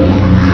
Amen.